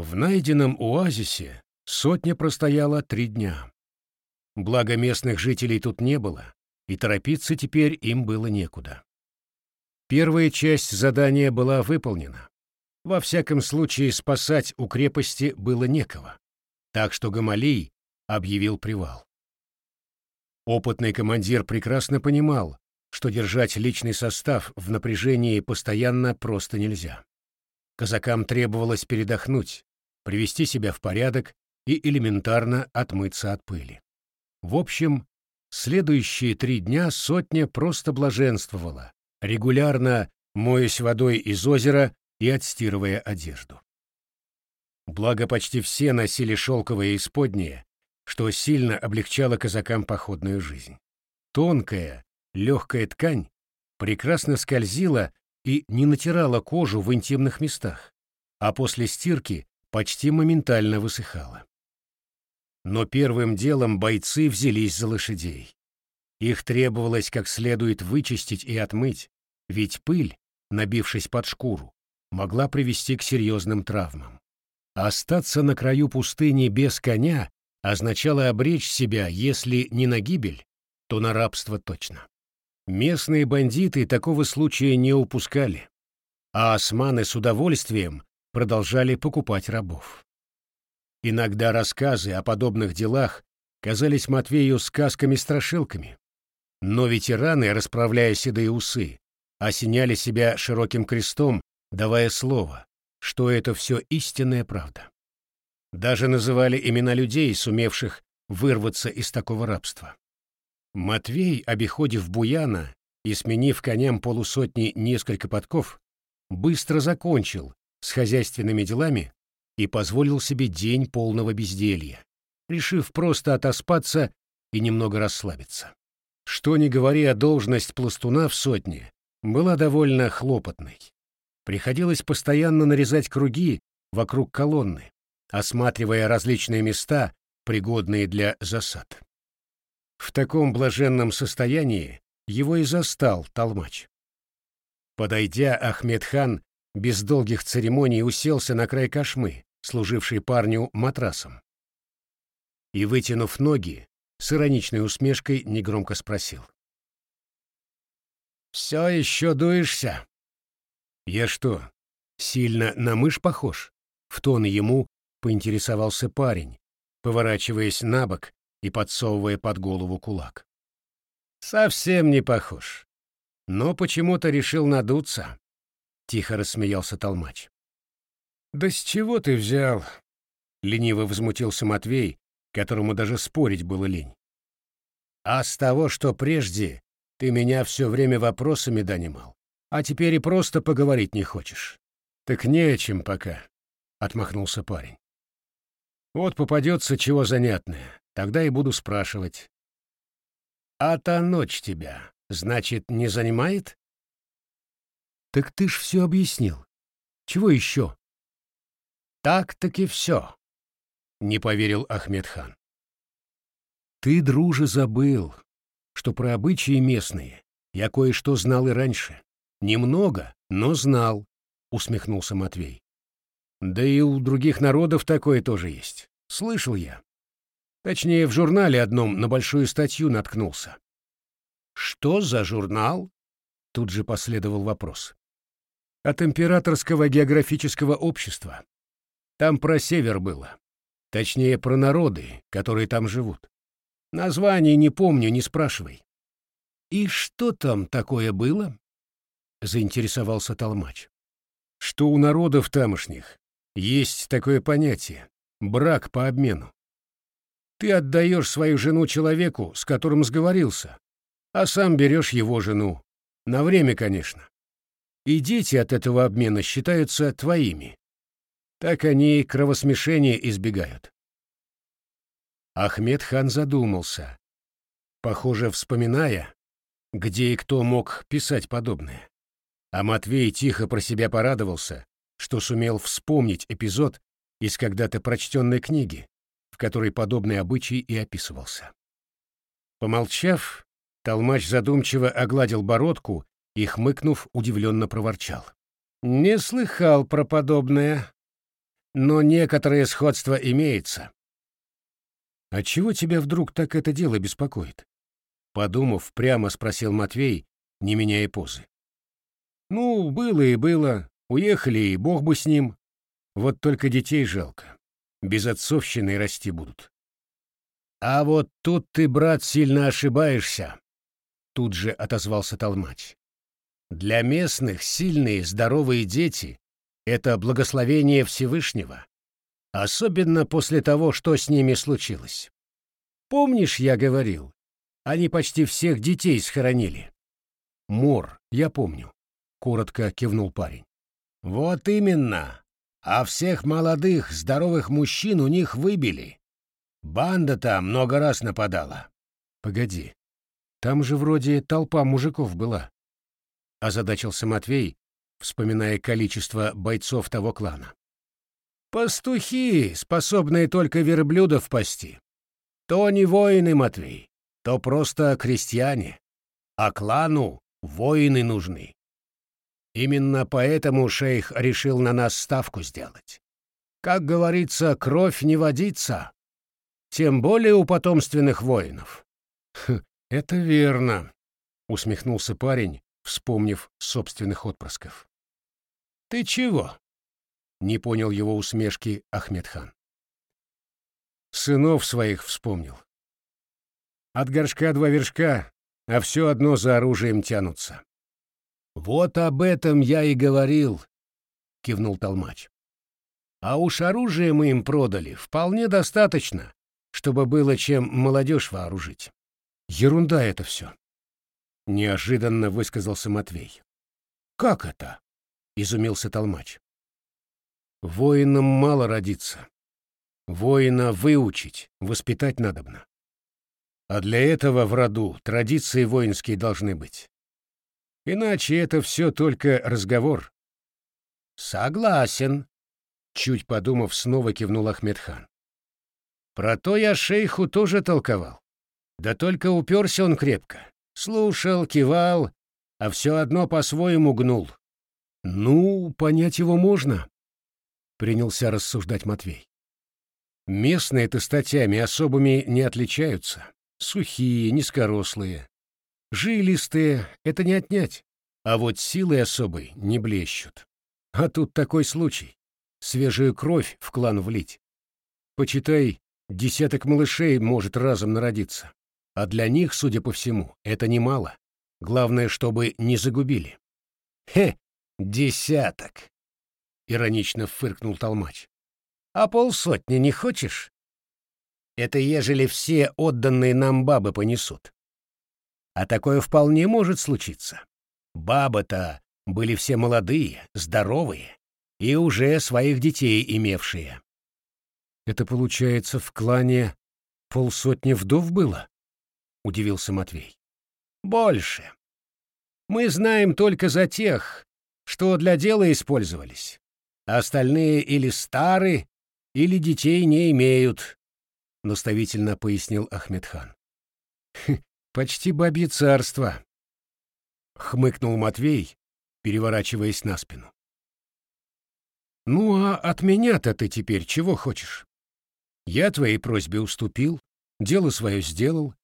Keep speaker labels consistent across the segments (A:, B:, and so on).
A: В найденном оазисе сотня простояла три дня. Благо местных жителей тут не было, и торопиться теперь им было некуда. Первая часть задания была выполнена. Во всяком случае, спасать у крепости было некого, так что Гамалей объявил привал. Опытный командир прекрасно понимал, что держать личный состав в напряжении постоянно просто нельзя. Казакам требовалось передохнуть, привести себя в порядок и элементарно отмыться от пыли. В общем, следующие три дня сотня просто блаженствовала, регулярно моясь водой из озера и отстирывая одежду. Благо почти все носили шелковые исподние, что сильно облегчало казакам походную жизнь. Тонкая, легкая ткань прекрасно скользила и не натирала кожу в интимных местах, а после стирки почти моментально высыхала. Но первым делом бойцы взялись за лошадей. Их требовалось как следует вычистить и отмыть, ведь пыль, набившись под шкуру, могла привести к серьезным травмам. Остаться на краю пустыни без коня означало обречь себя, если не на гибель, то на рабство точно. Местные бандиты такого случая не упускали, а османы с удовольствием продолжали покупать рабов. Иногда рассказы о подобных делах казались Матвею сказками-страшилками, но ветераны, расправляя седые усы, осеняли себя широким крестом, давая слово, что это все истинная правда. Даже называли имена людей, сумевших вырваться из такого рабства. Матвей, обиходив Буяна и сменив коням полусотни несколько подков, быстро закончил с хозяйственными делами и позволил себе день полного безделья, решив просто отоспаться и немного расслабиться. Что ни говори, о должность пластуна в сотне была довольно хлопотной. Приходилось постоянно нарезать круги вокруг колонны, осматривая различные места, пригодные для засад. В таком блаженном состоянии его и застал толмач. Подойдя, Ахмед-хан без долгих церемоний уселся на край кошмы, служившей парню матрасом. И, вытянув ноги, с ироничной усмешкой негромко спросил. «Все еще дуешься?» «Я что, сильно на мышь похож?» В тон ему поинтересовался парень, поворачиваясь на бок и подсовывая под голову кулак. «Совсем не похож. Но почему-то решил надуться», — тихо рассмеялся толмач. «Да с чего ты взял?» — лениво возмутился Матвей, которому даже спорить было лень. «А с того, что прежде ты меня все время вопросами донимал а теперь и просто поговорить не хочешь. Так не о чем пока, — отмахнулся парень. Вот попадется чего занятное, тогда и буду спрашивать. А та ночь тебя, значит, не занимает? Так ты ж все объяснил. Чего еще? Так-таки все, — не поверил Ахмедхан. Ты, друже, забыл, что про обычаи местные я кое-что знал и раньше. Немного, но знал, усмехнулся Матвей. Да и у других народов такое тоже есть. Слышал я. Точнее, в журнале одном на большую статью наткнулся. Что за журнал? Тут же последовал вопрос. От императорского географического общества. Там про север было. Точнее, про народы, которые там живут. Название не помню, не спрашивай. И что там такое было? — заинтересовался Толмач. «Что у народов тамошних есть такое понятие — брак по обмену. Ты отдаешь свою жену человеку, с которым сговорился, а сам берешь его жену. На время, конечно. И дети от этого обмена считаются твоими. Так они кровосмешения избегают. Ахмед хан задумался, похоже, вспоминая, где и кто мог писать подобное. А Матвей тихо про себя порадовался, что сумел вспомнить эпизод из когда-то прочтенной книги, в которой подобный обычай и описывался. Помолчав, Толмач задумчиво огладил бородку и, хмыкнув, удивленно проворчал. «Не слыхал про подобное. но некоторое сходство имеется. А чего тебя вдруг так это дело беспокоит? Подумав, прямо спросил Матвей, не меняя позы. Ну, было и было, уехали, и бог бы с ним. Вот только детей жалко. Без отцовщины расти будут. А вот тут ты, брат, сильно ошибаешься, тут же отозвался Толмач. Для местных сильные, здоровые дети — это благословение Всевышнего, особенно после того, что с ними случилось. Помнишь, я говорил, они почти всех детей схоронили? Мор, я помню, — коротко кивнул парень. Вот именно. А всех молодых, здоровых мужчин у них выбили. Банда-то много раз нападала. Погоди, там же вроде толпа мужиков была. Озадачился Матвей, вспоминая количество бойцов того клана. Пастухи, способные только верблюдов пасти. То не воины, Матвей, то просто крестьяне. А клану воины нужны. Именно поэтому шейх решил на нас ставку сделать. Как говорится, кровь не водится. Тем более у потомственных воинов. Хм, это верно, усмехнулся парень, вспомнив собственных отпрысков. Ты чего? Не понял его усмешки Ахмедхан. Сынов своих вспомнил. От горшка два вершка, а все одно за оружием тянутся. Вот об этом я и говорил, кивнул Толмач. А уж оружие мы им продали вполне достаточно, чтобы было чем молодежь вооружить. Ерунда это все. Неожиданно высказался Матвей. Как это? Изумился Толмач. Воинам мало родиться. Воина выучить, воспитать надобно. А для этого в роду традиции воинские должны быть. Иначе это все только разговор. Согласен. Чуть подумав, снова кивнул Ахмедхан. Про то я шейху тоже толковал. Да только уперся он крепко. Слушал, кивал, а все одно по-своему гнул. Ну, понять его можно, принялся рассуждать Матвей. Местные-то статьями особыми не отличаются. Сухие, низкорослые. Жилистые — это не отнять. А вот силы особой не блещут. А тут такой случай. Свежую кровь в клан влить. Почитай, Десяток малышей может разом народиться. А для них, судя по всему, это немало. Главное, чтобы не загубили. «Хе, десяток!» — иронично фыркнул Толмач. «А полсотни не хочешь?» «Это ежели все отданные нам бабы понесут. А такое вполне может случиться. Бабы-то были все молодые, здоровые и уже своих детей имевшие. Это получается в клане полсотни вдов было? Удивился Матвей. Больше. Мы знаем только за тех, что для дела использовались. остальные или стары, или детей не имеют, наставительно пояснил Ахмедхан. Почти бабье царство, хмыкнул Матвей, переворачиваясь на спину. Ну а от меня-то ты теперь чего хочешь? Я твоей просьбе уступил, дело свое сделал.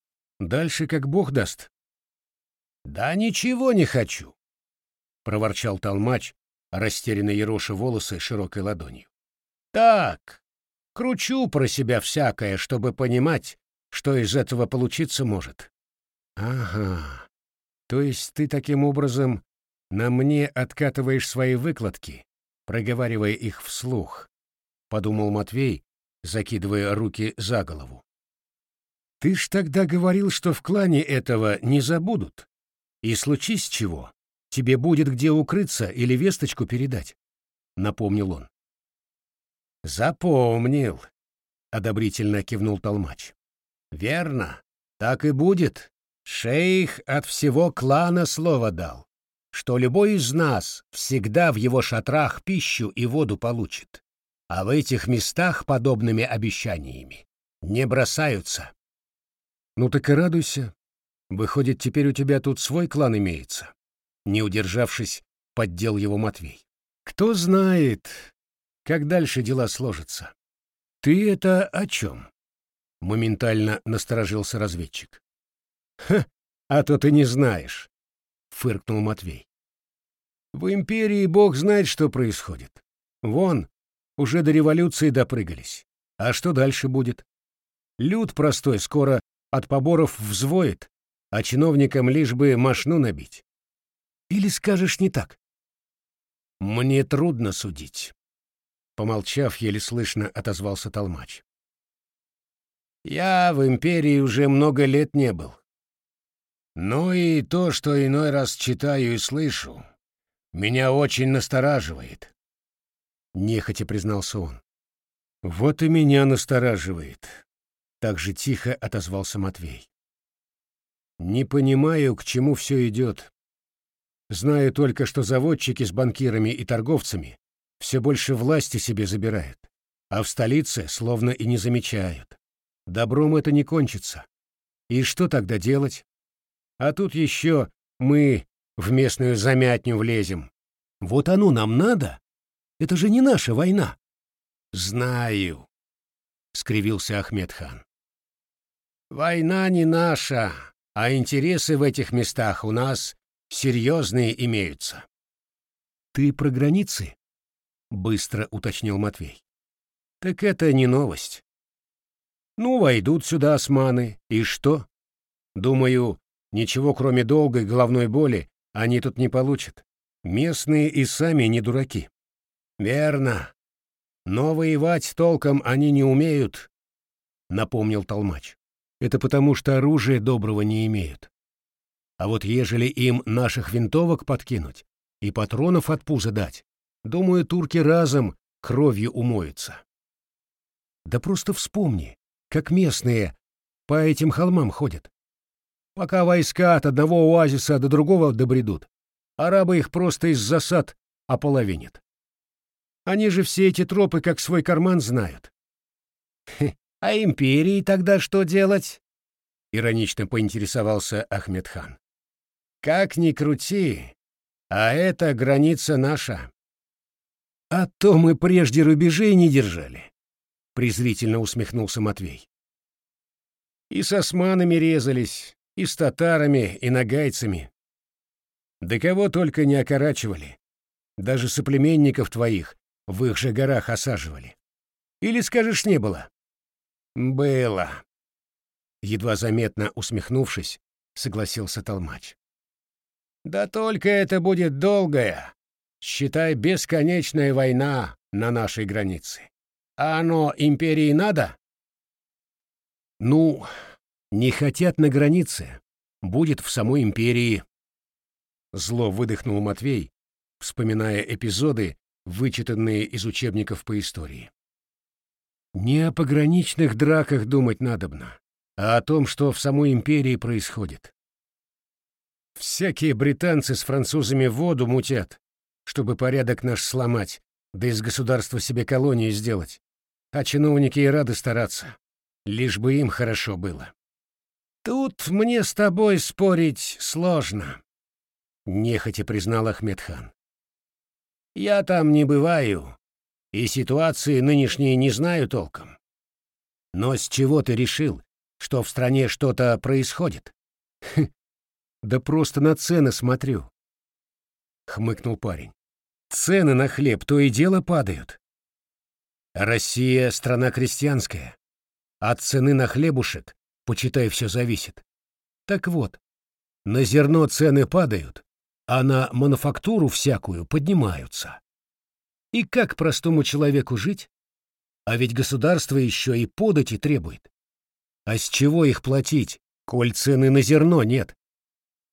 A: Дальше как бог даст. Да ничего не хочу, проворчал толмач, растерянно ероша волосы широкой ладонью. Так, кручу про себя всякое, чтобы понимать, что из этого получиться может. Ага. То есть ты таким образом на мне откатываешь свои выкладки, проговаривая их вслух, подумал Матвей, закидывая руки за голову. «Ты ж тогда говорил, что в клане этого не забудут. И случись чего, тебе будет где укрыться или весточку передать», — напомнил он. «Запомнил», — одобрительно кивнул Толмач. «Верно, так и будет. Шейх от всего клана слово дал, что любой из нас всегда в его шатрах пищу и воду получит а в этих местах подобными обещаниями не бросаются. Ну так и радуйся. Выходит, теперь у тебя тут свой клан имеется. Не удержавшись, поддел его Матвей. Кто знает, как дальше дела сложатся. Ты это о чем? Моментально насторожился разведчик. Ха, а то ты не знаешь, фыркнул Матвей. В империи бог знает, что происходит. Вон, уже до революции допрыгались. А что дальше будет? Люд простой скоро от поборов взвоет, а чиновникам лишь бы машну набить. Или скажешь не так? Мне трудно судить. Помолчав, еле слышно отозвался Толмач. Я в империи уже много лет не был. Но и то, что иной раз читаю и слышу, меня очень настораживает. Нехотя признался он. Вот и меня настораживает. Так же тихо отозвался Матвей. Не понимаю, к чему все идет. Знаю только, что заводчики с банкирами и торговцами все больше власти себе забирают, а в столице словно и не замечают. Добром это не кончится. И что тогда делать? А тут еще мы в местную замятню влезем. Вот оно нам надо? Это же не наша война. Знаю, скривился Ахмед хан. Война не наша, а интересы в этих местах у нас серьезные имеются. Ты про границы? быстро уточнил Матвей. Так это не новость. Ну, войдут сюда османы, и что? Думаю, ничего кроме долгой головной боли они тут не получат. Местные и сами не дураки. Верно. Но воевать толком они не умеют, напомнил Толмач. Это потому, что оружия доброго не имеют. А вот ежели им наших винтовок подкинуть и патронов от пуза дать, думаю, турки разом кровью умоются. Да просто вспомни, как местные по этим холмам ходят. Пока войска от одного оазиса до другого добредут, арабы их просто из засад ополовинят. Они же все эти тропы как свой карман знают. А империи тогда что делать? Иронично поинтересовался Ахмедхан. Как ни крути, а это граница наша. А то мы прежде рубежей не держали, презрительно усмехнулся Матвей. И с османами резались, и с татарами, и нагайцами. Да кого только не окорачивали. Даже соплеменников твоих в их же горах осаживали. Или, скажешь, не было? Было. Едва заметно усмехнувшись, согласился Толмач. Да только это будет долгая, считай, бесконечная война на нашей границе. А оно империи надо? Ну, не хотят на границе, будет в самой империи. Зло выдохнул Матвей, вспоминая эпизоды, вычитанные из учебников по истории. Не о пограничных драках думать надобно, а о том, что в самой империи происходит. Всякие британцы с французами воду мутят, чтобы порядок наш сломать, да из государства себе колонию сделать. А чиновники и рады стараться, лишь бы им хорошо было. Тут мне с тобой спорить сложно, — нехотя признал Ахмедхан. Я там не бываю, и ситуации нынешней не знаю толком. Но с чего ты решил, что в стране что-то происходит? Да просто на цены смотрю. Хмыкнул парень. Цены на хлеб то и дело падают. Россия — страна крестьянская. От цены на хлебушек, почитай, все зависит. Так вот, на зерно цены падают, а на мануфактуру всякую поднимаются. И как простому человеку жить? А ведь государство еще и подати требует. А с чего их платить, коль цены на зерно нет?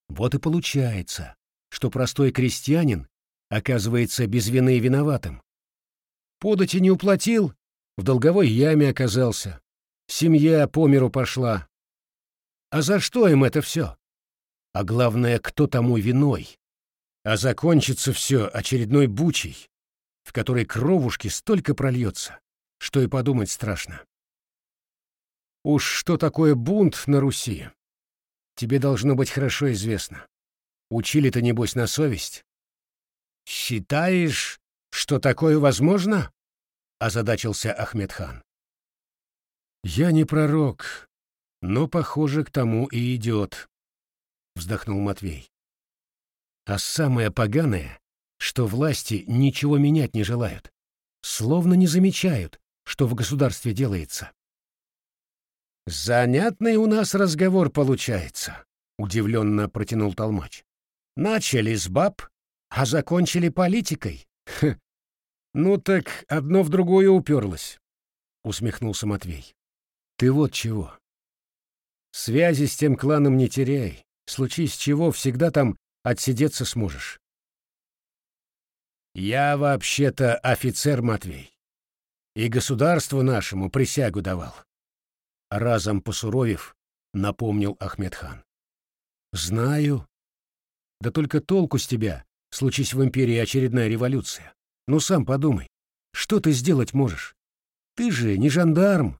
A: Вот и получается, что простой крестьянин оказывается без вины виноватым. Подати не уплатил, в долговой яме оказался. Семья по миру пошла. А за что им это все? А главное, кто тому виной? А закончится все очередной бучей, в которой кровушки столько прольется, что и подумать страшно. Уж что такое бунт на Руси, тебе должно быть хорошо известно. Учили-то, небось, на совесть. Считаешь, что такое возможно? озадачился Ахмедхан. «Я не пророк, но, похоже, к тому и идет», — вздохнул Матвей. «А самое поганое, что власти ничего менять не желают, словно не замечают, что в государстве делается». «Занятный у нас разговор получается», — удивленно протянул Толмач. «Начали с баб, а закончили политикой. Хм. Ну так одно в другое уперлось», — усмехнулся Матвей. «Ты вот чего. Связи с тем кланом не теряй. Случись чего, всегда там отсидеться сможешь». «Я вообще-то офицер, Матвей, и государству нашему присягу давал разом посуровев, напомнил Ахмедхан. «Знаю. Да только толку с тебя, случись в империи очередная революция. Ну сам подумай, что ты сделать можешь? Ты же не жандарм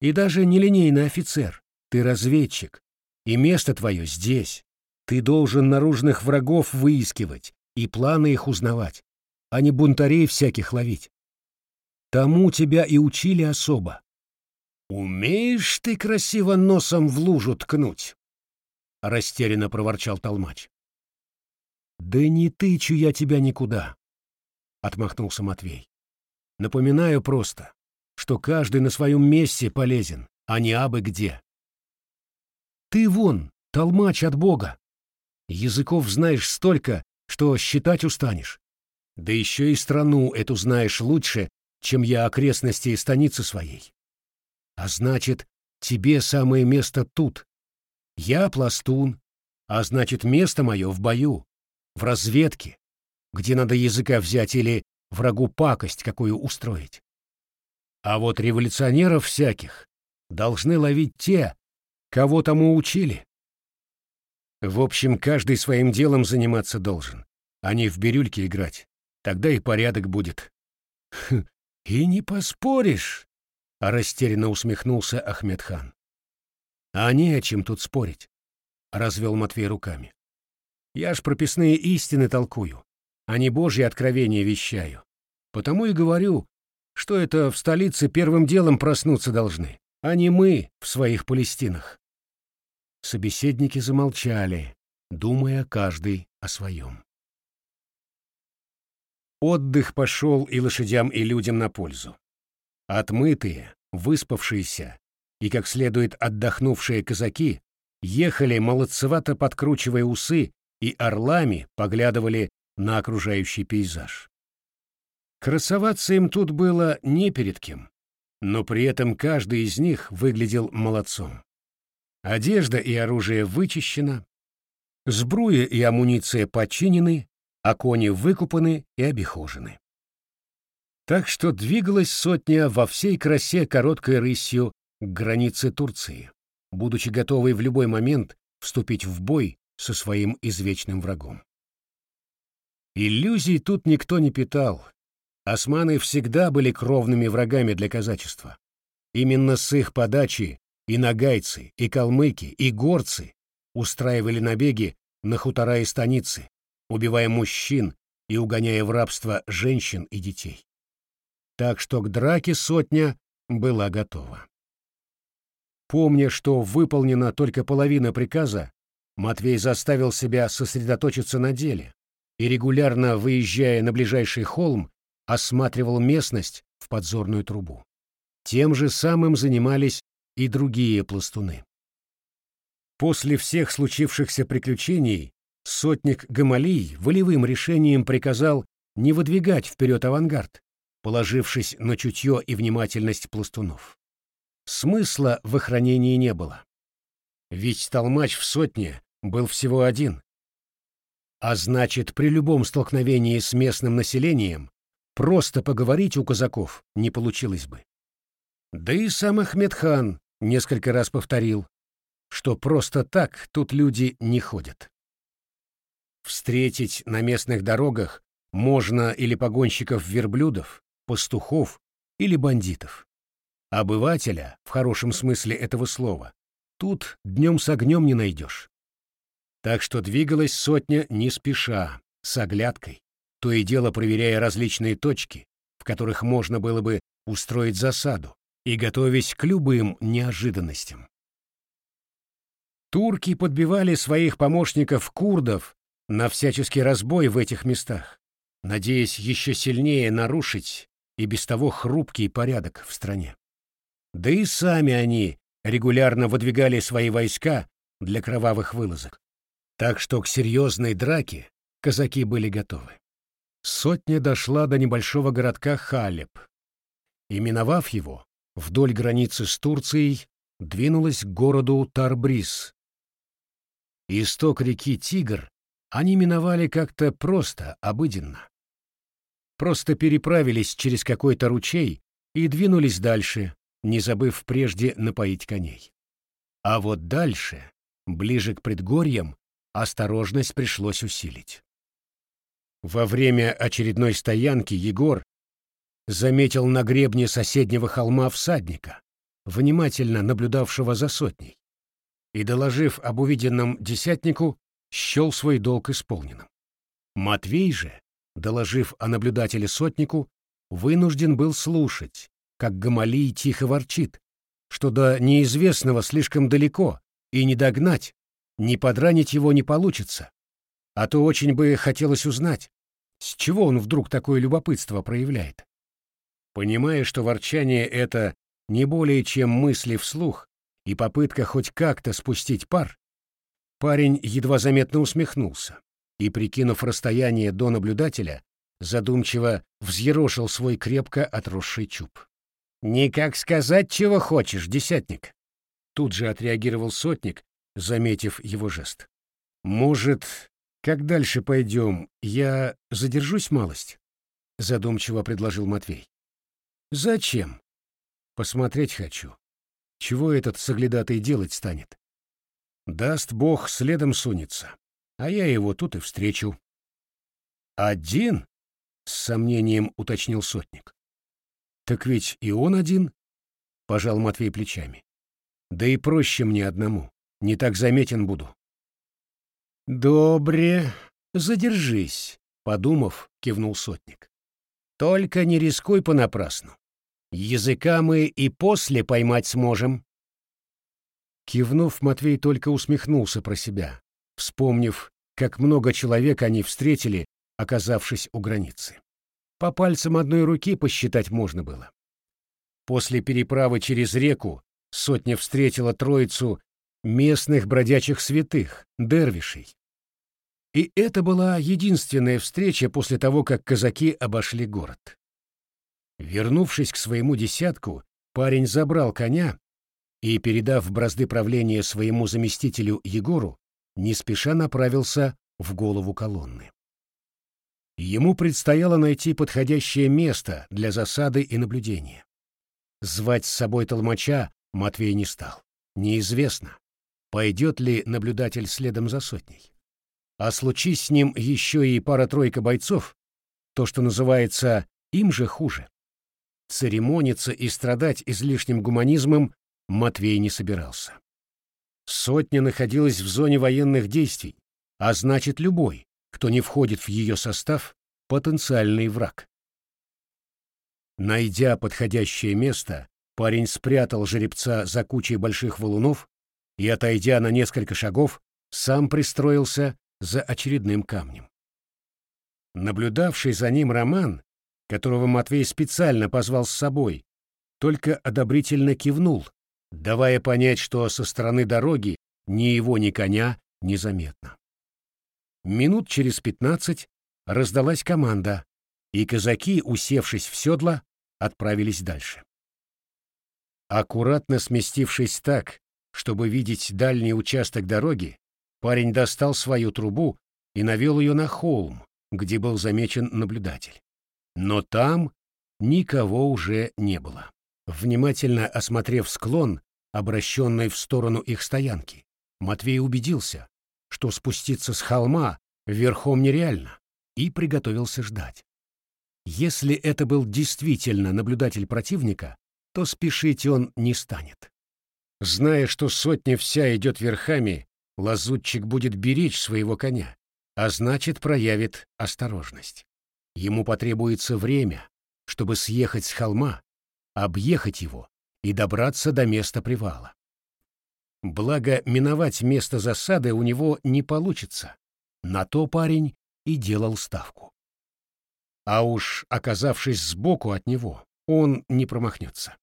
A: и даже не линейный офицер. Ты разведчик, и место твое здесь. Ты должен наружных врагов выискивать и планы их узнавать, а не бунтарей всяких ловить. Тому тебя и учили особо. «Умеешь ты красиво носом в лужу ткнуть?» — растерянно проворчал Толмач. «Да не тычу я тебя никуда», — отмахнулся Матвей. «Напоминаю просто, что каждый на своем месте полезен, а не абы где. Ты вон, толмач от Бога. Языков знаешь столько, что считать устанешь. Да еще и страну эту знаешь лучше, чем я окрестности и станицы своей. А значит, тебе самое место тут. Я пластун, а значит, место мое в бою, в разведке, где надо языка взять или врагу пакость какую устроить. А вот революционеров всяких должны ловить те, кого тому учили. В общем, каждый своим делом заниматься должен, а не в бирюльке играть. Тогда и порядок будет. Хм, и не поспоришь, — растерянно усмехнулся Ахмедхан. «А не о чем тут спорить», — развел Матвей руками. «Я ж прописные истины толкую, а не божьи откровения вещаю. Потому и говорю, что это в столице первым делом проснуться должны, а не мы в своих Палестинах». Собеседники замолчали, думая каждый о своем. Отдых пошел и лошадям, и людям на пользу. Отмытые, выспавшиеся и как следует отдохнувшие казаки ехали молодцевато подкручивая усы и орлами поглядывали на окружающий пейзаж. Красоваться им тут было не перед кем, но при этом каждый из них выглядел молодцом. Одежда и оружие вычищено, сбруя и амуниция починены, а кони выкупаны и обихожены. Так что двигалась сотня во всей красе короткой рысью к границе Турции, будучи готовой в любой момент вступить в бой со своим извечным врагом. Иллюзий тут никто не питал. Османы всегда были кровными врагами для казачества. Именно с их подачи и нагайцы, и калмыки, и горцы устраивали набеги на хутора и станицы, убивая мужчин и угоняя в рабство женщин и детей так что к драке сотня была готова. Помня, что выполнена только половина приказа, Матвей заставил себя сосредоточиться на деле и, регулярно выезжая на ближайший холм, осматривал местность в подзорную трубу. Тем же самым занимались и другие пластуны. После всех случившихся приключений сотник Гамалий волевым решением приказал не выдвигать вперед авангард, положившись на чутье и внимательность пластунов. Смысла в охранении не было. Ведь толмач в сотне был всего один. А значит, при любом столкновении с местным населением просто поговорить у казаков не получилось бы. Да и сам Ахмедхан несколько раз повторил, что просто так тут люди не ходят. Встретить на местных дорогах можно или погонщиков верблюдов, пастухов или бандитов. Обывателя, в хорошем смысле этого слова, тут днем с огнем не найдешь. Так что двигалась сотня не спеша, с оглядкой, то и дело проверяя различные точки, в которых можно было бы устроить засаду, и готовясь к любым неожиданностям. Турки подбивали своих помощников-курдов на всяческий разбой в этих местах, надеясь еще сильнее нарушить и без того хрупкий порядок в стране. Да и сами они регулярно выдвигали свои войска для кровавых вылазок. Так что к серьезной драке казаки были готовы. Сотня дошла до небольшого городка Халеб. И, миновав его, вдоль границы с Турцией двинулась к городу Тарбрис. Исток реки Тигр они миновали как-то просто, обыденно. Просто переправились через какой-то ручей и двинулись дальше, не забыв прежде напоить коней. А вот дальше, ближе к предгорьям, осторожность пришлось усилить. Во время очередной стоянки Егор заметил на гребне соседнего холма всадника, внимательно наблюдавшего за сотней, и, доложив об увиденном десятнику, счел свой долг исполненным. Матвей же, доложив о наблюдателе сотнику, вынужден был слушать, как Гамалий тихо ворчит, что до неизвестного слишком далеко, и не догнать, не подранить его не получится. А то очень бы хотелось узнать, с чего он вдруг такое любопытство проявляет. Понимая, что ворчание это не более чем мысли вслух и попытка хоть как-то спустить пар, парень едва заметно усмехнулся и, прикинув расстояние до наблюдателя, задумчиво взъерошил свой крепко отросший чуб. «Никак сказать, чего хочешь, десятник!» Тут же отреагировал сотник, заметив его жест. «Может, как дальше пойдем, я задержусь малость?» — задумчиво предложил Матвей. «Зачем?» «Посмотреть хочу. Чего этот соглядатый делать станет? Даст бог, следом сунется, а я его тут и встречу». «Один?» — с сомнением уточнил сотник. «Так ведь и он один?» — пожал Матвей плечами. «Да и проще мне одному. Не так заметен буду. Добре, задержись, подумав, кивнул сотник. Только не рискуй понапрасну. Языка мы и после поймать сможем. Кивнув, Матвей только усмехнулся про себя, вспомнив, как много человек они встретили, оказавшись у границы. По пальцам одной руки посчитать можно было. После переправы через реку сотня встретила троицу местных бродячих святых, дервишей. И это была единственная встреча после того, как казаки обошли город. Вернувшись к своему десятку, парень забрал коня и, передав бразды правления своему заместителю Егору, не спеша направился в голову колонны. Ему предстояло найти подходящее место для засады и наблюдения. Звать с собой толмача Матвей не стал. Неизвестно, пойдет ли наблюдатель следом за сотней. А случись с ним еще и пара-тройка бойцов, то, что называется, им же хуже. Церемониться и страдать излишним гуманизмом Матвей не собирался. Сотня находилась в зоне военных действий, а значит любой, кто не входит в ее состав, потенциальный враг. Найдя подходящее место, парень спрятал жеребца за кучей больших валунов и, отойдя на несколько шагов, сам пристроился за очередным камнем. Наблюдавший за ним Роман, которого Матвей специально позвал с собой, только одобрительно кивнул, давая понять, что со стороны дороги ни его, ни коня незаметно. Минут через пятнадцать раздалась команда, и казаки, усевшись в седла, отправились дальше. Аккуратно сместившись так, чтобы видеть дальний участок дороги, парень достал свою трубу и навел ее на холм, где был замечен наблюдатель. Но там никого уже не было. Внимательно осмотрев склон, обращенный в сторону их стоянки, Матвей убедился, что спуститься с холма верхом нереально, и приготовился ждать. Если это был действительно наблюдатель противника, то спешить он не станет. Зная, что сотня вся идет верхами, лазутчик будет беречь своего коня, а значит проявит осторожность. Ему потребуется время, чтобы съехать с холма, объехать его и добраться до места привала. Благо, миновать место засады у него не получится. На то парень и делал ставку. А уж оказавшись сбоку от него, он не промахнется.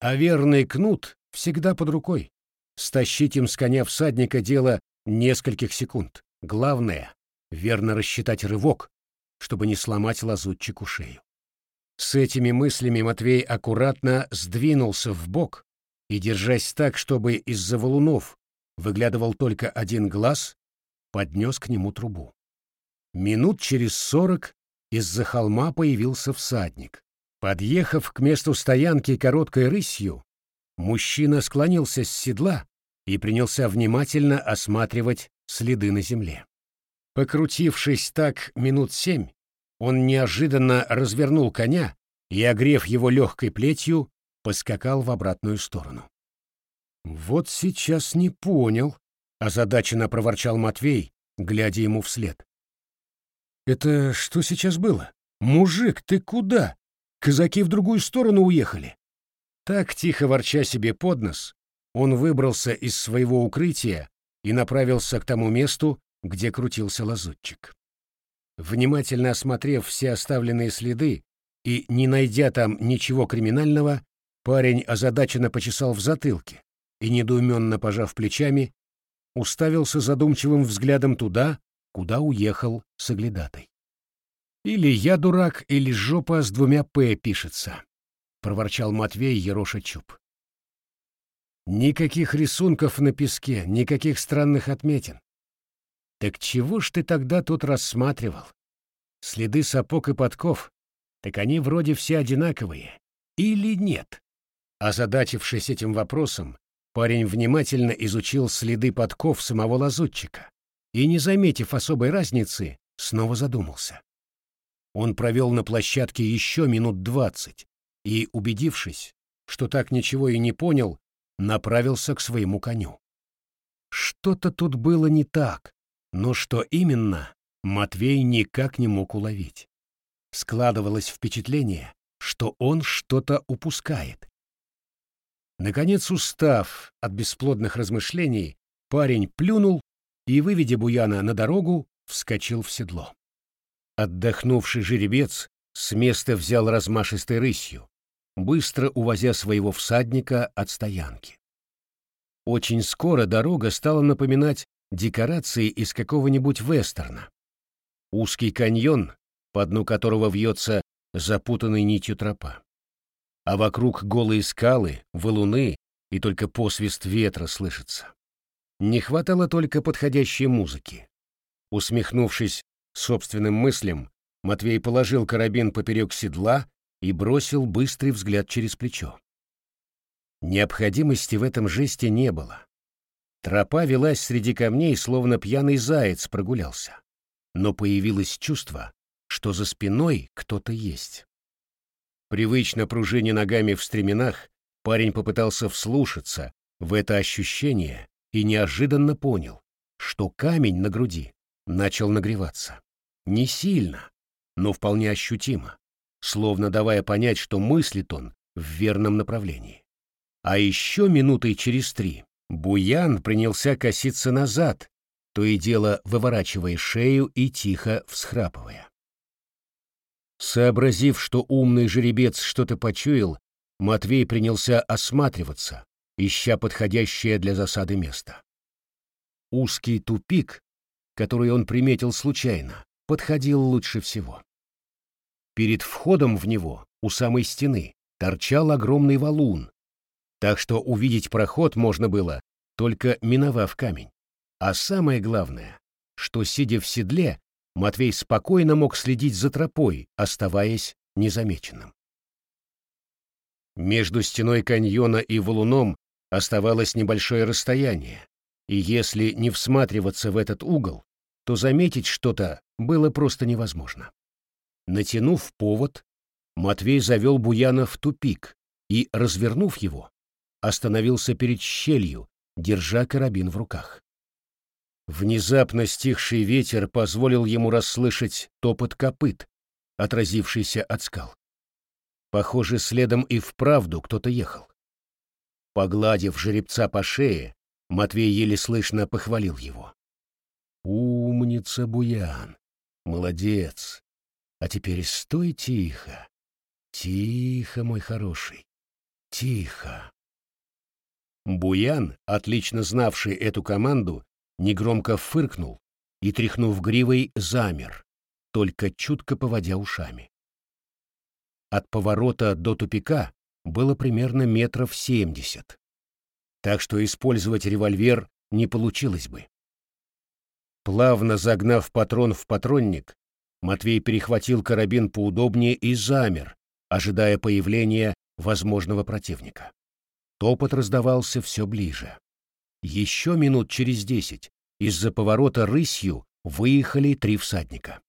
A: А верный кнут всегда под рукой. Стащить им с коня всадника дело нескольких секунд. Главное — верно рассчитать рывок, чтобы не сломать лазутчику шею. С этими мыслями Матвей аккуратно сдвинулся в бок и, держась так, чтобы из-за валунов выглядывал только один глаз, поднес к нему трубу. Минут через сорок из-за холма появился всадник. Подъехав к месту стоянки короткой рысью, мужчина склонился с седла и принялся внимательно осматривать следы на земле. Покрутившись так минут семь, он неожиданно развернул коня и, огрев его легкой плетью, поскакал в обратную сторону. «Вот сейчас не понял», — озадаченно проворчал Матвей, глядя ему вслед. «Это что сейчас было? Мужик, ты куда? Казаки в другую сторону уехали». Так, тихо ворча себе под нос, он выбрался из своего укрытия и направился к тому месту, где крутился лазутчик. Внимательно осмотрев все оставленные следы и не найдя там ничего криминального, парень озадаченно почесал в затылке и, недоуменно пожав плечами, уставился задумчивым взглядом туда, куда уехал соглядатой. «Или я дурак, или жопа с двумя «п» пишется», — проворчал Матвей Ероша Чуб. «Никаких рисунков на песке, никаких странных отметин. Так чего ж ты тогда тут рассматривал? Следы сапог и подков, так они вроде все одинаковые. Или нет?» Озадачившись этим вопросом, парень внимательно изучил следы подков самого лазутчика и, не заметив особой разницы, снова задумался. Он провел на площадке еще минут двадцать и, убедившись, что так ничего и не понял, направился к своему коню. Что-то тут было не так, но что именно, Матвей никак не мог уловить. Складывалось впечатление, что он что-то упускает. Наконец, устав от бесплодных размышлений, парень плюнул и, выведя Буяна на дорогу, вскочил в седло. Отдохнувший жеребец с места взял размашистой рысью, быстро увозя своего всадника от стоянки. Очень скоро дорога стала напоминать декорации из какого-нибудь вестерна. Узкий каньон, по дну которого вьется запутанной нитью тропа. А вокруг голые скалы, валуны, и только посвист ветра слышится. Не хватало только подходящей музыки. Усмехнувшись собственным мыслям, Матвей положил карабин поперек седла и бросил быстрый взгляд через плечо. Необходимости в этом жесте не было. Тропа велась среди камней, словно пьяный заяц прогулялся. Но появилось чувство, что за спиной кто-то есть. Привычно пружине ногами в стременах, парень попытался вслушаться в это ощущение и неожиданно понял, что камень на груди начал нагреваться. Не сильно, но вполне ощутимо, словно давая понять, что мыслит он в верном направлении. А еще минутой через три Буян принялся коситься назад, то и дело выворачивая шею и тихо всхрапывая. Сообразив, что умный жеребец что-то почуял, Матвей принялся осматриваться, ища подходящее для засады место. Узкий тупик, который он приметил случайно, подходил лучше всего. Перед входом в него, у самой стены, торчал огромный валун, так что увидеть проход можно было, только миновав камень. А самое главное, что, сидя в седле, Матвей спокойно мог следить за тропой, оставаясь незамеченным. Между стеной каньона и валуном оставалось небольшое расстояние, и если не всматриваться в этот угол, то заметить что-то было просто невозможно. Натянув повод, Матвей завел Буяна в тупик и, развернув его, остановился перед щелью, держа карабин в руках. Внезапно стихший ветер позволил ему расслышать топот копыт, отразившийся от скал. Похоже, следом и вправду кто-то ехал. Погладив жеребца по шее, Матвей еле слышно похвалил его. «Умница, Буян! Молодец! А теперь стой тихо! Тихо, мой хороший! Тихо!» Буян, отлично знавший эту команду, негромко фыркнул и, тряхнув гривой, замер, только чутко поводя ушами. От поворота до тупика было примерно метров семьдесят, так что использовать револьвер не получилось бы. Плавно загнав патрон в патронник, Матвей перехватил карабин поудобнее и замер, ожидая появления возможного противника. Топот раздавался все ближе. Еще минут через десять из-за поворота рысью выехали три всадника.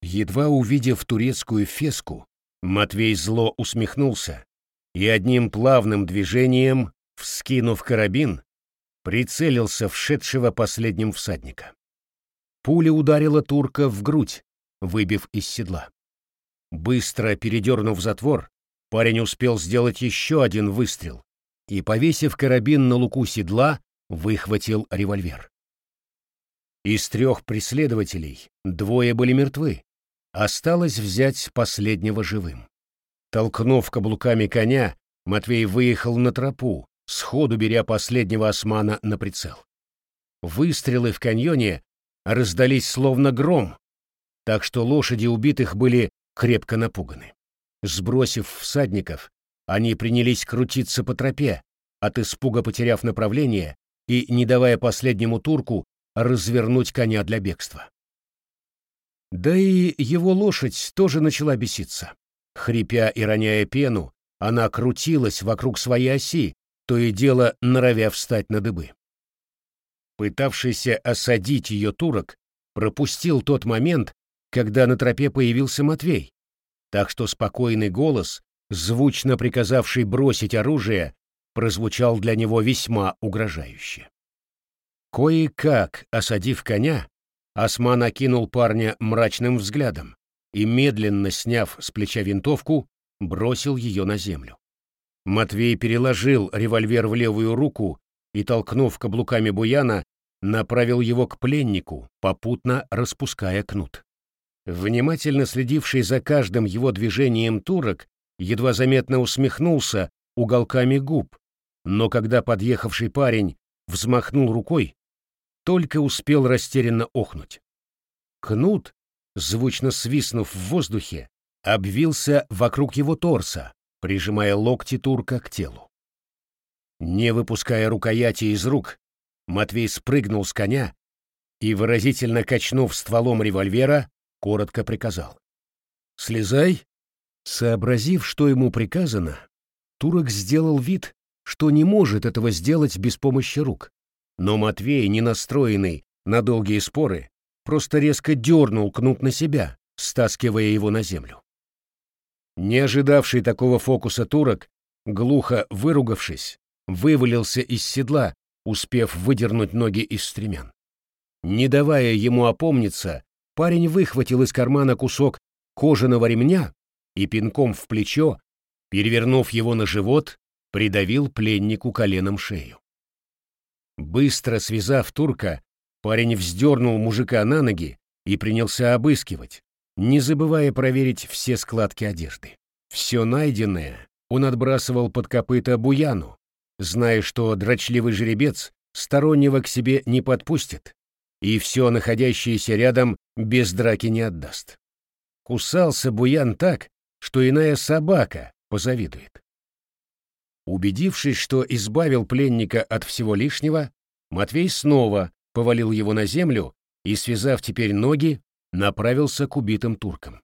A: Едва увидев турецкую феску, Матвей зло усмехнулся и одним плавным движением, вскинув карабин, прицелился в шедшего последним всадника. Пуля ударила турка в грудь, выбив из седла. Быстро передернув затвор, парень успел сделать еще один выстрел и, повесив карабин на луку седла, выхватил револьвер. Из трех преследователей двое были мертвы, Осталось взять последнего живым. Толкнув каблуками коня, Матвей выехал на тропу, сходу беря последнего османа на прицел. Выстрелы в каньоне раздались словно гром, так что лошади убитых были крепко напуганы. Сбросив всадников, они принялись крутиться по тропе, от испуга потеряв направление и не давая последнему турку развернуть коня для бегства. Да и его лошадь тоже начала беситься. Хрипя и роняя пену, она крутилась вокруг своей оси, то и дело норовя встать на дыбы. Пытавшийся осадить ее турок пропустил тот момент, когда на тропе появился Матвей, так что спокойный голос, звучно приказавший бросить оружие, прозвучал для него весьма угрожающе. Кое-как, осадив коня, Осман окинул парня мрачным взглядом и, медленно сняв с плеча винтовку, бросил ее на землю. Матвей переложил револьвер в левую руку и, толкнув каблуками буяна, направил его к пленнику, попутно распуская кнут. Внимательно следивший за каждым его движением турок едва заметно усмехнулся уголками губ, но когда подъехавший парень взмахнул рукой, только успел растерянно охнуть. Кнут, звучно свистнув в воздухе, обвился вокруг его торса, прижимая локти турка к телу. Не выпуская рукояти из рук, Матвей спрыгнул с коня и, выразительно качнув стволом револьвера, коротко приказал. «Слезай!» Сообразив, что ему приказано, турок сделал вид, что не может этого сделать без помощи рук. Но Матвей, не настроенный на долгие споры, просто резко дернул кнут на себя, стаскивая его на землю. Не ожидавший такого фокуса турок, глухо выругавшись, вывалился из седла, успев выдернуть ноги из стремян. Не давая ему опомниться, парень выхватил из кармана кусок кожаного ремня и пинком в плечо, перевернув его на живот, придавил пленнику коленом шею. Быстро связав турка, парень вздернул мужика на ноги и принялся обыскивать, не забывая проверить все складки одежды. Все найденное он отбрасывал под копыта буяну, зная, что дрочливый жеребец стороннего к себе не подпустит и все находящееся рядом без драки не отдаст. Кусался буян так, что иная собака позавидует. Убедившись, что избавил пленника от всего лишнего, Матвей снова повалил его на землю и, связав теперь ноги, направился к убитым туркам.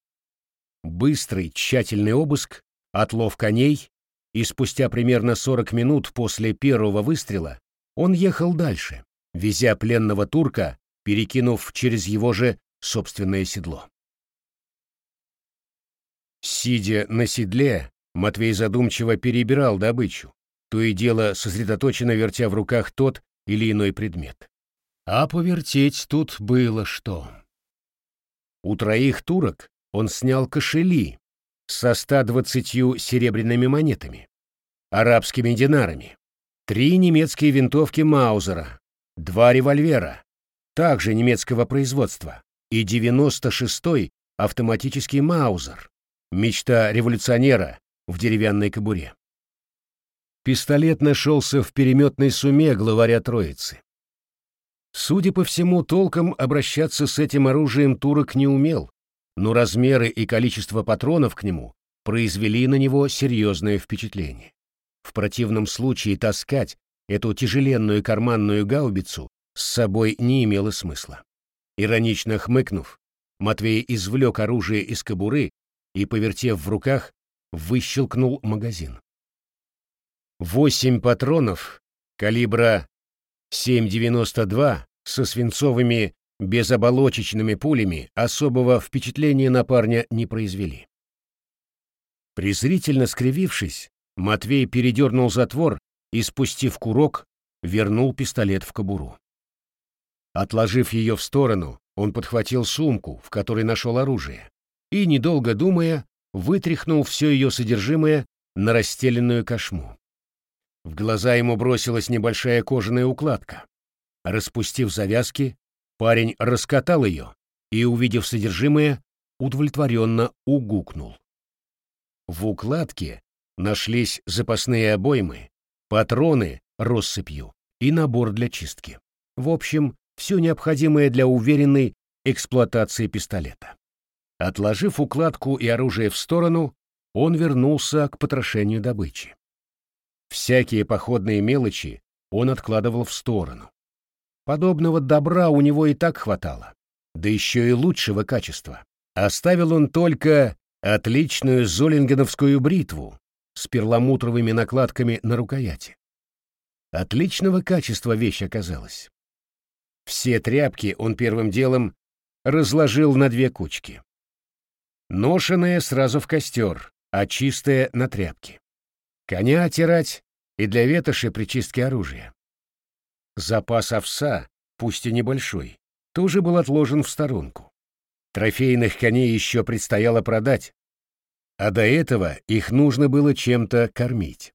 A: Быстрый, тщательный обыск, отлов коней, и спустя примерно 40 минут после первого выстрела он ехал дальше, везя пленного турка, перекинув через его же собственное седло. Сидя на седле, Матвей задумчиво перебирал добычу, то и дело сосредоточенно вертя в руках тот или иной предмет. А повертеть тут было что. У троих турок он снял кошели, со 120 серебряными монетами, арабскими динарами, три немецкие винтовки Маузера, два револьвера, также немецкого производства, и 96-й автоматический Маузер, мечта революционера в деревянной кобуре. Пистолет нашелся в переметной суме главаря Троицы. Судя по всему, толком обращаться с этим оружием турок не умел, но размеры и количество патронов к нему произвели на него серьезное впечатление. В противном случае таскать эту тяжеленную карманную гаубицу с собой не имело смысла. Иронично хмыкнув, Матвей извлек оружие из кобуры и, повертев в руках, выщелкнул магазин. Восемь патронов калибра 7,92 со свинцовыми безоболочечными пулями особого впечатления на парня не произвели. Презрительно скривившись, Матвей передернул затвор и, спустив курок, вернул пистолет в кобуру. Отложив ее в сторону, он подхватил сумку, в которой нашел оружие, и, недолго думая, вытряхнул все ее содержимое на расстеленную кошму. В глаза ему бросилась небольшая кожаная укладка. Распустив завязки, парень раскатал ее и, увидев содержимое, удовлетворенно угукнул. В укладке нашлись запасные обоймы, патроны россыпью и набор для чистки. В общем, все необходимое для уверенной эксплуатации пистолета. Отложив укладку и оружие в сторону, он вернулся к потрошению добычи. Всякие походные мелочи он откладывал в сторону. Подобного добра у него и так хватало, да еще и лучшего качества. Оставил он только отличную золингеновскую бритву с перламутровыми накладками на рукояти. Отличного качества вещь оказалась. Все тряпки он первым делом разложил на две кучки. Ношенное сразу в костер, а чистое на тряпки коня отирать и для ветоши при чистке оружия. Запас овса, пусть и небольшой, тоже был отложен в сторонку. Трофейных коней еще предстояло продать, а до этого их нужно было чем-то кормить.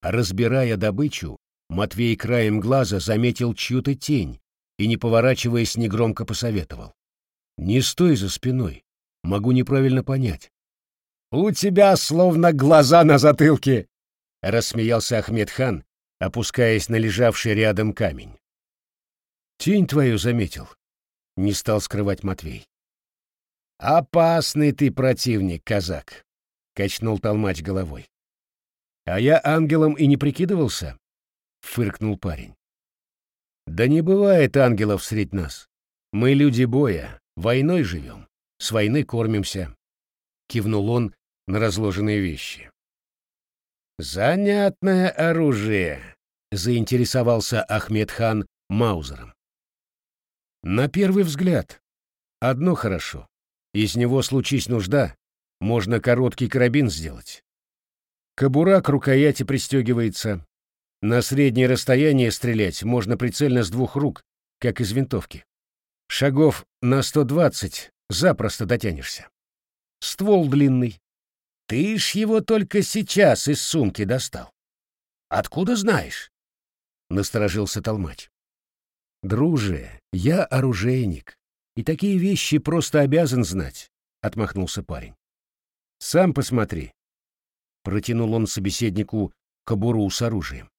A: Разбирая добычу, Матвей краем глаза заметил чью-то тень и, не поворачиваясь, негромко посоветовал. «Не стой за спиной, могу неправильно понять. «У тебя словно глаза на затылке!» — рассмеялся Ахмед хан, опускаясь на лежавший рядом камень. «Тень твою заметил», — не стал скрывать Матвей. «Опасный ты противник, казак», — качнул толмач головой. «А я ангелом и не прикидывался?» — фыркнул парень. «Да не бывает ангелов средь нас. Мы люди боя, войной живем, с войны кормимся», — кивнул он на разложенные вещи. «Занятное оружие», — заинтересовался Ахмед хан Маузером. «На первый взгляд. Одно хорошо. Из него, случись нужда, можно короткий карабин сделать. Кобура к рукояти пристегивается. На среднее расстояние стрелять можно прицельно с двух рук, как из винтовки. Шагов на 120 запросто дотянешься. Ствол длинный, ты ж его только сейчас из сумки достал. Откуда знаешь? Насторожился толмач. Друже, я оружейник, и такие вещи просто обязан знать, отмахнулся парень. Сам посмотри. Протянул он собеседнику кобуру с оружием.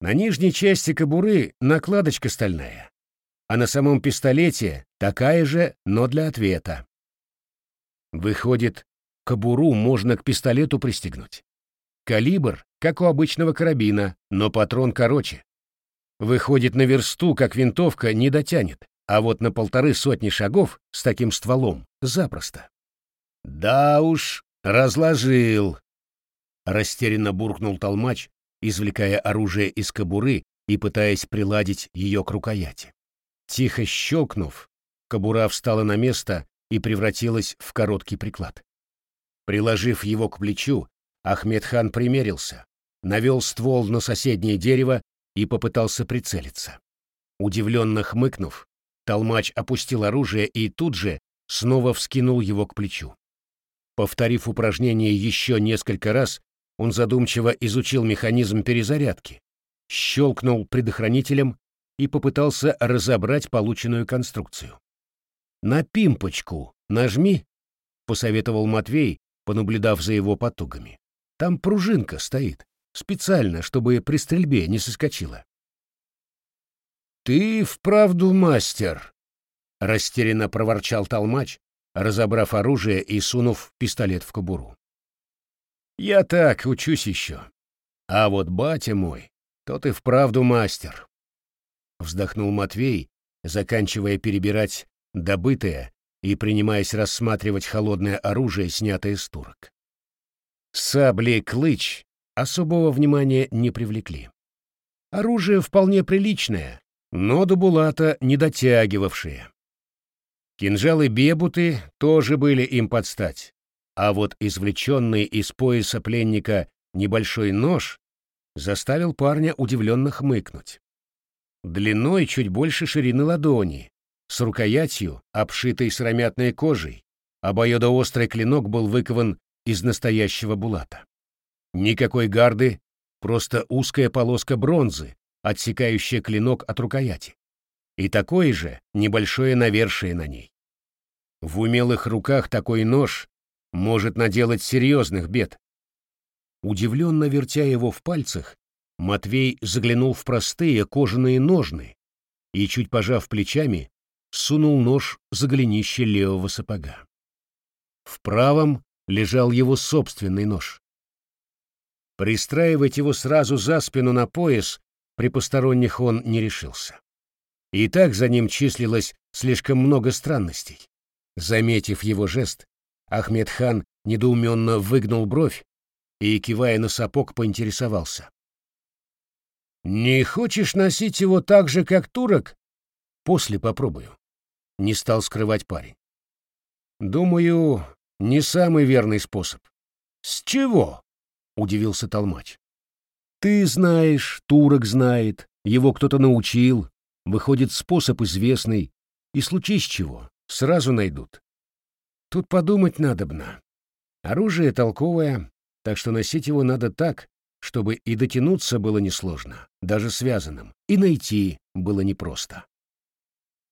A: На нижней части кобуры накладочка стальная, а на самом пистолете такая же, но для ответа. Выходит, Кобуру можно к пистолету пристегнуть. Калибр, как у обычного карабина, но патрон короче. Выходит, на версту, как винтовка, не дотянет, а вот на полторы сотни шагов с таким стволом запросто. «Да уж, разложил!» Растерянно буркнул толмач, извлекая оружие из кобуры и пытаясь приладить ее к рукояти. Тихо щелкнув, кобура встала на место и превратилась в короткий приклад. Приложив его к плечу, Ахмедхан примерился, навел ствол на соседнее дерево и попытался прицелиться. Удивленно хмыкнув, толмач опустил оружие и тут же снова вскинул его к плечу. Повторив упражнение еще несколько раз, он задумчиво изучил механизм перезарядки, щелкнул предохранителем и попытался разобрать полученную конструкцию. «На пимпочку нажми», — посоветовал Матвей, понаблюдав за его потугами. «Там пружинка стоит, специально, чтобы при стрельбе не соскочила». «Ты вправду мастер», — растерянно проворчал толмач, разобрав оружие и сунув пистолет в кобуру. «Я так учусь еще. А вот батя мой, тот и вправду мастер», — вздохнул Матвей, заканчивая перебирать добытое и принимаясь рассматривать холодное оружие, снятое с турок. Сабли «Клыч» особого внимания не привлекли. Оружие вполне приличное, но до Булата не дотягивавшее. Кинжалы-бебуты тоже были им под стать, а вот извлеченный из пояса пленника небольшой нож заставил парня удивленно хмыкнуть. Длиной чуть больше ширины ладони, с рукоятью, обшитой сыромятной кожей, обоюдоострый клинок был выкован из настоящего булата. Никакой гарды, просто узкая полоска бронзы, отсекающая клинок от рукояти и такое же небольшое навершие на ней. В умелых руках такой нож может наделать серьезных бед. Удивленно вертя его в пальцах, Матвей заглянул в простые кожаные ножны и, чуть пожав плечами, сунул нож за голенище левого сапога. В правом лежал его собственный нож. Пристраивать его сразу за спину на пояс при посторонних он не решился. И так за ним числилось слишком много странностей. Заметив его жест, Ахмед хан недоуменно выгнул бровь и, кивая на сапог, поинтересовался. «Не хочешь носить его так же, как турок?» «После попробую», — не стал скрывать парень. «Думаю, не самый верный способ». «С чего?» — удивился Толмач. «Ты знаешь, турок знает, его кто-то научил, Выходит, способ известный, и случись чего, сразу найдут. Тут подумать надобно. Оружие толковое, так что носить его надо так, чтобы и дотянуться было несложно, даже связанным, и найти было непросто.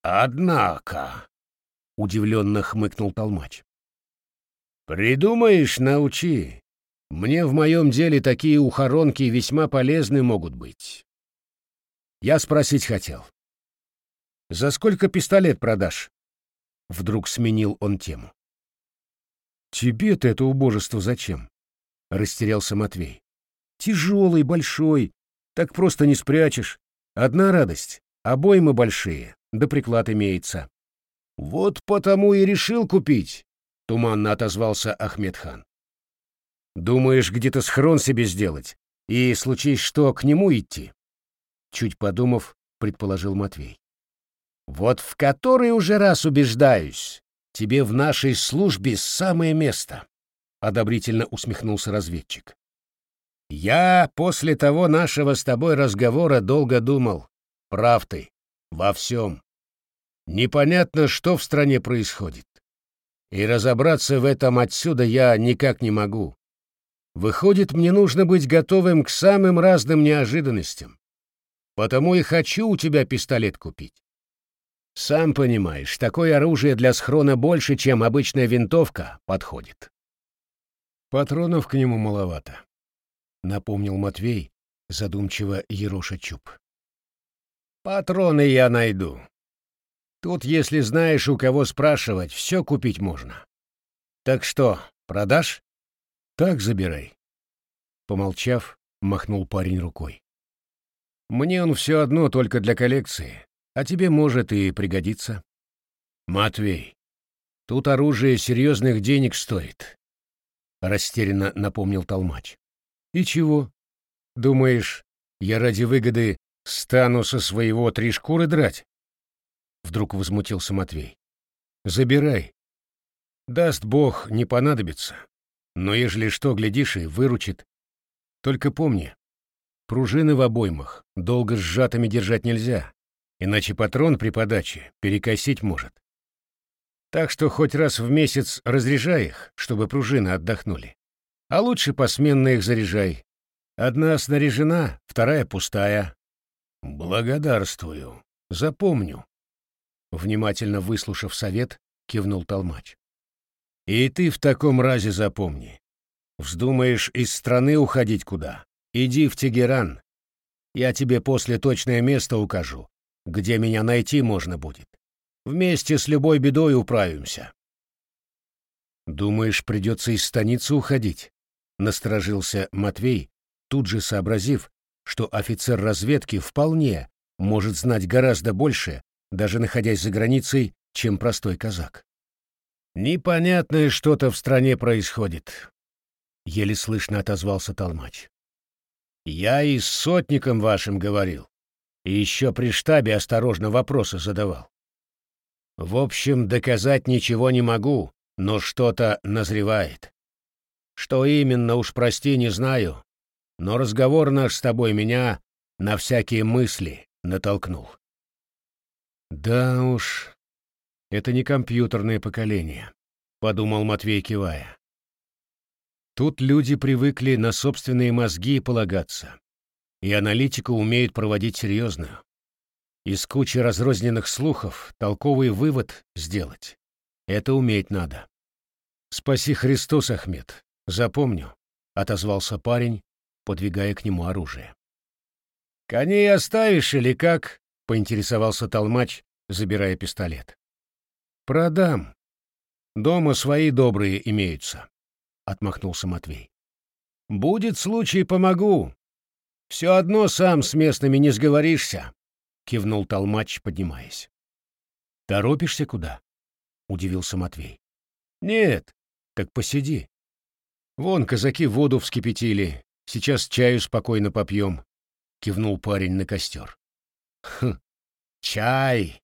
A: «Однако», — удивленно хмыкнул Толмач, — «придумаешь — научи. Мне в моем деле такие ухоронки весьма полезны могут быть. Я спросить хотел. За сколько пистолет продашь?» Вдруг сменил он тему. «Тебе-то это убожество зачем?» — растерялся Матвей. «Тяжелый, большой, так просто не спрячешь. Одна радость — обоймы большие, да приклад имеется». «Вот потому и решил купить», — туманно отозвался Ахмедхан. «Думаешь, где-то схрон себе сделать и, случись что, к нему идти?» Чуть подумав, предположил Матвей. Вот в который уже раз убеждаюсь, тебе в нашей службе самое место, одобрительно усмехнулся разведчик. Я после того нашего с тобой разговора долго думал, прав ты, во всем. Непонятно, что в стране происходит. И разобраться в этом отсюда я никак не могу. Выходит, мне нужно быть готовым к самым разным неожиданностям. Потому и хочу у тебя пистолет купить. Сам понимаешь, такое оружие для схрона больше, чем обычная винтовка, подходит. Патронов к нему маловато, напомнил Матвей, задумчиво ероша чуб. Патроны я найду. Тут, если знаешь, у кого спрашивать, все купить можно. Так что, продашь? Так забирай. Помолчав, махнул парень рукой. Мне он все одно только для коллекции а тебе может и пригодиться. Матвей, тут оружие серьезных денег стоит, растерянно напомнил Толмач. И чего? Думаешь, я ради выгоды стану со своего три шкуры драть? Вдруг возмутился Матвей. Забирай. Даст Бог, не понадобится. Но ежели что, глядишь и выручит. Только помни, пружины в обоймах долго сжатыми держать нельзя иначе патрон при подаче перекосить может. Так что хоть раз в месяц разряжай их, чтобы пружины отдохнули. А лучше посменно их заряжай. Одна снаряжена, вторая пустая. Благодарствую. Запомню. Внимательно выслушав совет, кивнул Толмач. И ты в таком разе запомни. Вздумаешь из страны уходить куда? Иди в Тегеран. Я тебе после точное место укажу, где меня найти можно будет. Вместе с любой бедой управимся. Думаешь, придется из станицы уходить? Насторожился Матвей, тут же сообразив, что офицер разведки вполне может знать гораздо больше, даже находясь за границей, чем простой казак. «Непонятное что-то в стране происходит», — еле слышно отозвался Толмач. «Я и с сотником вашим говорил, и еще при штабе осторожно вопросы задавал. В общем, доказать ничего не могу, но что-то назревает. Что именно, уж прости, не знаю, но разговор наш с тобой меня на всякие мысли натолкнул. Да уж, это не компьютерное поколение, подумал Матвей, кивая. Тут люди привыкли на собственные мозги полагаться, и аналитику умеют проводить серьезную. Из кучи разрозненных слухов толковый вывод сделать. Это уметь надо. «Спаси Христос, Ахмед, запомню», — отозвался парень, подвигая к нему оружие. «Коней оставишь или как?» — поинтересовался толмач, забирая пистолет. «Продам. Дома свои добрые имеются», — отмахнулся Матвей. «Будет случай, помогу. Все одно сам с местными не сговоришься», — кивнул толмач, поднимаясь. «Торопишься куда?» — удивился Матвей. «Нет, так посиди. Вон казаки воду вскипятили, сейчас чаю спокойно попьем», — кивнул парень на костер. «Хм, чай!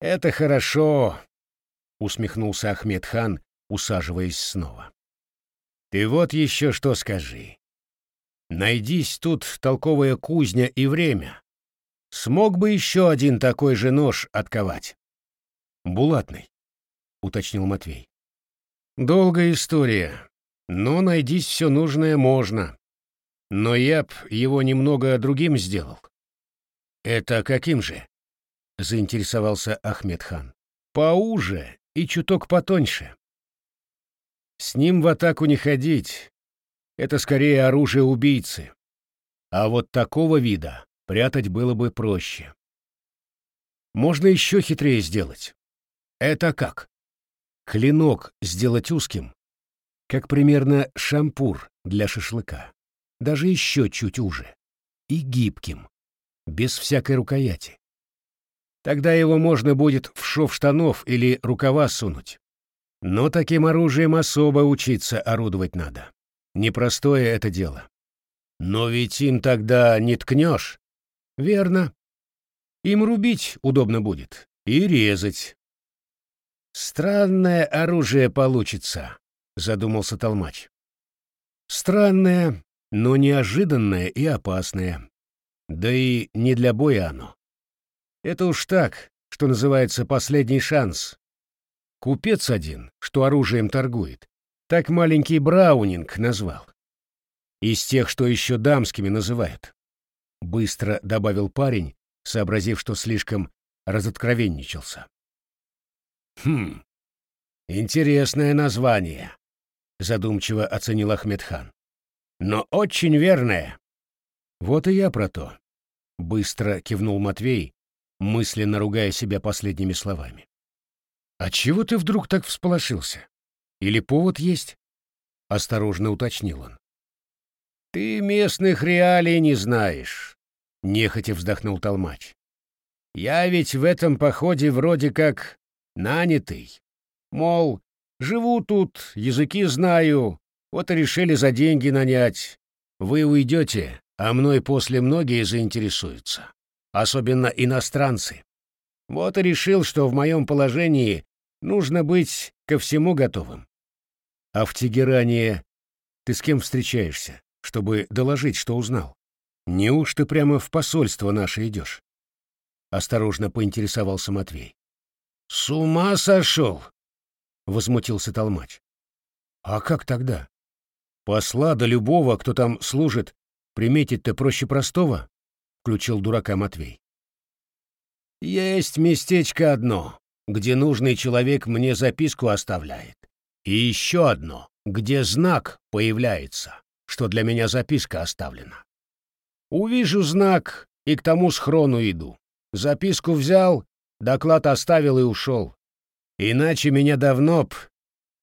A: Это хорошо!» — усмехнулся Ахмед хан, усаживаясь снова. «Ты вот еще что скажи. Найдись тут толковая кузня и время, Смог бы еще один такой же нож отковать. Булатный, уточнил Матвей. Долгая история, но найдись все нужное можно. Но я б его немного другим сделал. Это каким же? Заинтересовался Ахмед хан. Поуже и чуток потоньше. С ним в атаку не ходить. Это скорее оружие убийцы. А вот такого вида прятать было бы проще. Можно еще хитрее сделать. Это как? Клинок сделать узким, как примерно шампур для шашлыка, даже еще чуть уже, и гибким, без всякой рукояти. Тогда его можно будет в шов штанов или рукава сунуть. Но таким оружием особо учиться орудовать надо. Непростое это дело. Но ведь им тогда не ткнешь, Верно. Им рубить удобно будет. И резать. Странное оружие получится, задумался Толмач. Странное, но неожиданное и опасное. Да и не для боя оно. Это уж так, что называется последний шанс. Купец один, что оружием торгует, так маленький Браунинг назвал. Из тех, что еще дамскими называют быстро добавил парень, сообразив, что слишком разоткровенничался. Хм. Интересное название, задумчиво оценил Ахмедхан. Но очень верное. Вот и я про то, быстро кивнул Матвей, мысленно ругая себя последними словами. А чего ты вдруг так всполошился? Или повод есть? осторожно уточнил он. Ты местных реалий не знаешь нехотя вздохнул толмач. Я ведь в этом походе вроде как нанятый. Мол, живу тут, языки знаю, вот и решили за деньги нанять. Вы уйдете, а мной после многие заинтересуются, особенно иностранцы. Вот и решил, что в моем положении нужно быть ко всему готовым. А в Тегеране ты с кем встречаешься, чтобы доложить, что узнал? Неужто прямо в посольство наше идешь? Осторожно поинтересовался Матвей. С ума сошел? — возмутился Толмач. «А как тогда? Посла до любого, кто там служит, приметить-то проще простого?» — включил дурака Матвей. «Есть местечко одно, где нужный человек мне записку оставляет. И еще одно, где знак появляется, что для меня записка оставлена. Увижу знак и к тому схрону иду. Записку взял, доклад оставил и ушел. Иначе меня давно б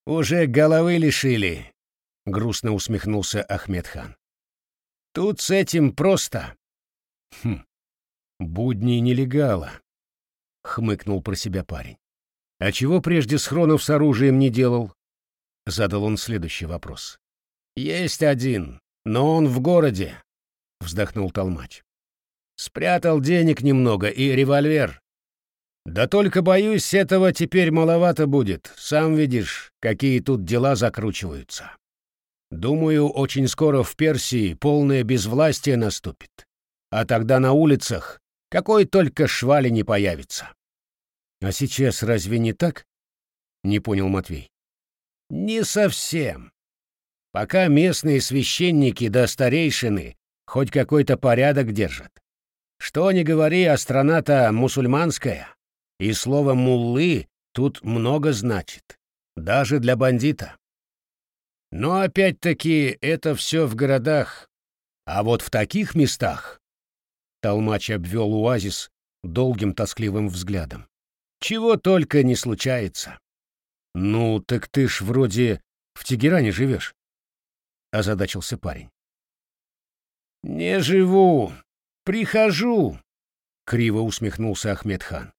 A: уже головы лишили, — грустно усмехнулся Ахмедхан. Тут с этим просто. Хм, будни нелегала, — хмыкнул про себя парень. А чего прежде схронов с оружием не делал? Задал он следующий вопрос. Есть один, но он в городе, — вздохнул Толмач. Спрятал денег немного и револьвер. Да только, боюсь, этого теперь маловато будет. Сам видишь, какие тут дела закручиваются. Думаю, очень скоро в Персии полное безвластие наступит. А тогда на улицах какой только швали не появится. А сейчас разве не так? Не понял Матвей. Не совсем. Пока местные священники да старейшины хоть какой-то порядок держат. Что ни говори, а страна-то мусульманская, и слово «муллы» тут много значит, даже для бандита. Но опять-таки это все в городах, а вот в таких местах Толмач обвел оазис долгим тоскливым взглядом. Чего только не случается. Ну, так ты ж вроде в Тегеране живешь, озадачился парень. Не живу, «Прихожу», — криво усмехнулся Ахмедхан.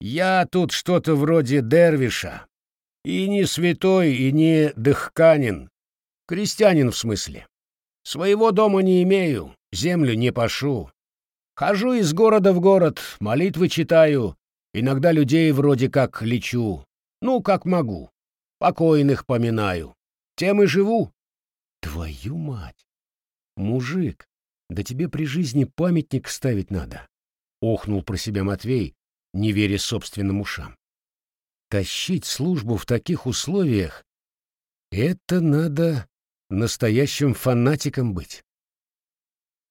A: «Я тут что-то вроде дервиша. И не святой, и не дыхканин. Крестьянин в смысле. Своего дома не имею, землю не пашу. Хожу из города в город, молитвы читаю, иногда людей вроде как лечу. Ну, как могу. Покойных поминаю. Тем и живу». «Твою мать! Мужик, да тебе при жизни памятник ставить надо, — охнул про себя Матвей, не веря собственным ушам. Тащить службу в таких условиях — это надо настоящим фанатиком быть.